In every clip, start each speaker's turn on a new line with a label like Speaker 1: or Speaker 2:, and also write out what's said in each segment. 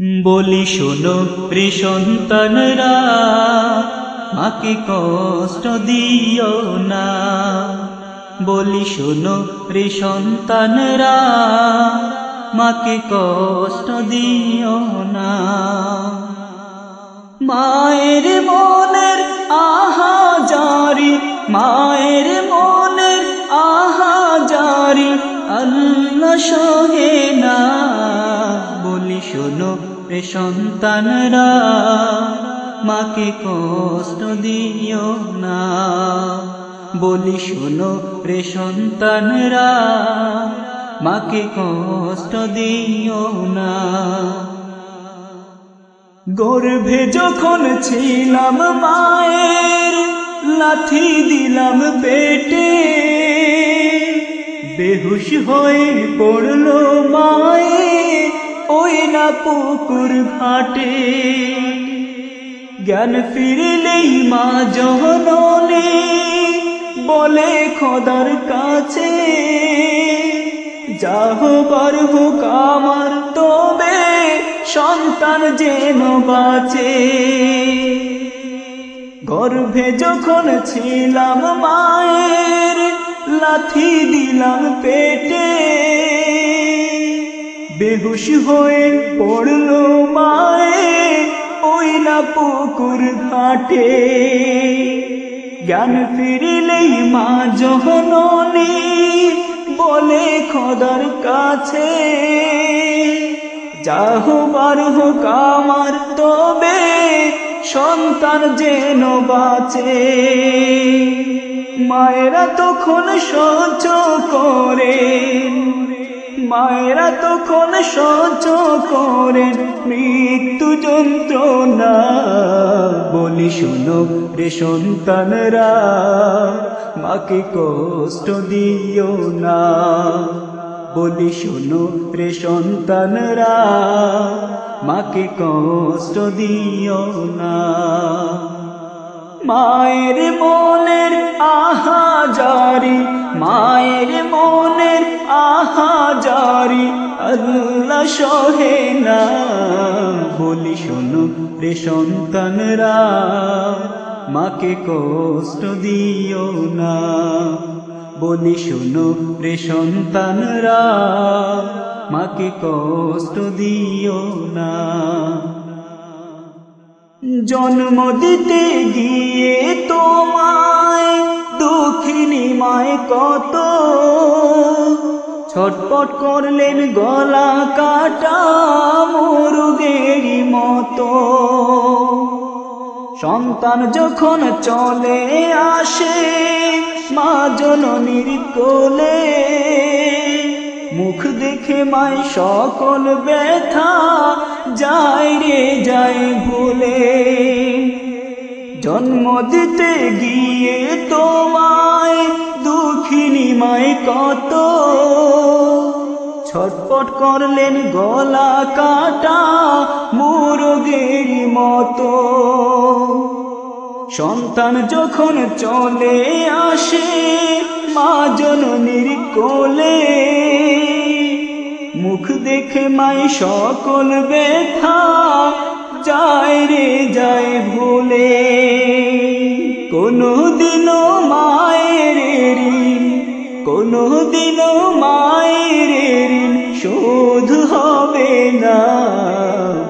Speaker 1: বলি শোনো সন্তানরা, মাকে কষ্ট দিও না। বলি শোনো সন্তানরা, মাকে কষ্ট দিও না। মায়ের মনের আহা জারি, মায়ের মনের আহা জারি, আল্লাহ সহে রে সন্তানরা মাকে কষ্ট দিও না। বলি শোনো রে সন্তানরা, মাকে কষ্ট দিও না। গর্ভে যখন ছিলাম মায়ের লাথি দিলাম পেটে। বেহুশ হয়ে পড়ল মায়ে ওই না পুকুর ঘাটে। জ্ঞান ফিরলেই মা জহননে বলে খোদার কাছে। যাহবার হোক আমার, তবে সন্তান যেন বাঁচে। গর্ভে যখন ছিলাম মায়ের, লাথি দিলাম পেটে। বেহুশ হয়ে পড়ল মায়ে ওই না পুকুর ঘাটে। জ্ঞান ফিরিলেই মা জহননী বলে খোদার কাছে। যাহবার হোক আমার তবে সন্তান যেন বাঁচে। মায়েরা তখন সহ্য করেন মায়েরা তখন সহ্য করেন মৃত্যু যন্ত্রণা। বলি শোনো রে সন্তানরা, মাকে কষ্ট দিও না। বলি শোনো রে সন্তানরা, মাকে কষ্ট দিও না। মায়ের মনের আহা জারি, মায়ের মনের জারি আল্লাহ সহে না। বলি শোনো রে সন্তানরা, মাকে কষ্ট দিও না। বলি শোনো রে সন্তানরা, মাকে কষ্ট দিও না। জন্ম দিতে গিয়ে তোমায় দুঃখিনী মায় কত ছটপট করলেন গলা কাটা মুরগের মতো। সন্তান যখন চলে আসে, মা জননীর কোলে, মুখ দেখে মাই সকল ব্যথা যায় রে যায় ভুলে। জন্ম দিতে গিয়ে তোমায় দুঃখিনী মাই কত ছটপট করলেন গলা কাটা মুরগের মতো। সন্তান যখন চলে আসে, মা জননীর কোলে। মুখ দেখে মাই সকল ব্যথা যায় রে যায় ভুলে। কোনো ঋণ কোনো দিনও মায়ের ঋণ শোধ হবে না।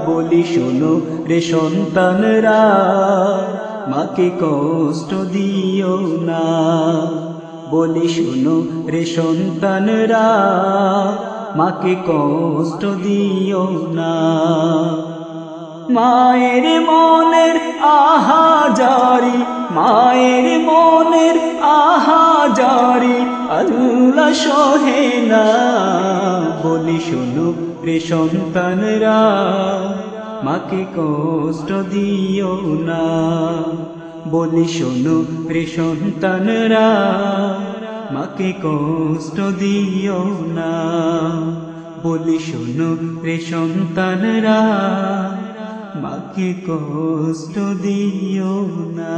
Speaker 1: বলি শোনো রে সন্তানরা, মাকে কষ্ট দিও না। বলি শোনো রে সন্তানরা, মাকে কষ্ট দিও না। মায়ের মনের আহা জারি মায়ের মনের আহা জারি আল্লাহ সহে না, বলি শোনো রে সন্তানরা, মাকে কষ্ট দিও না, বলি শোনো রে সন্তানরা, মাকে কষ্ট দিও না, বলি শোনো রে সন্তানরা, মাকে কষ্ট দিও না।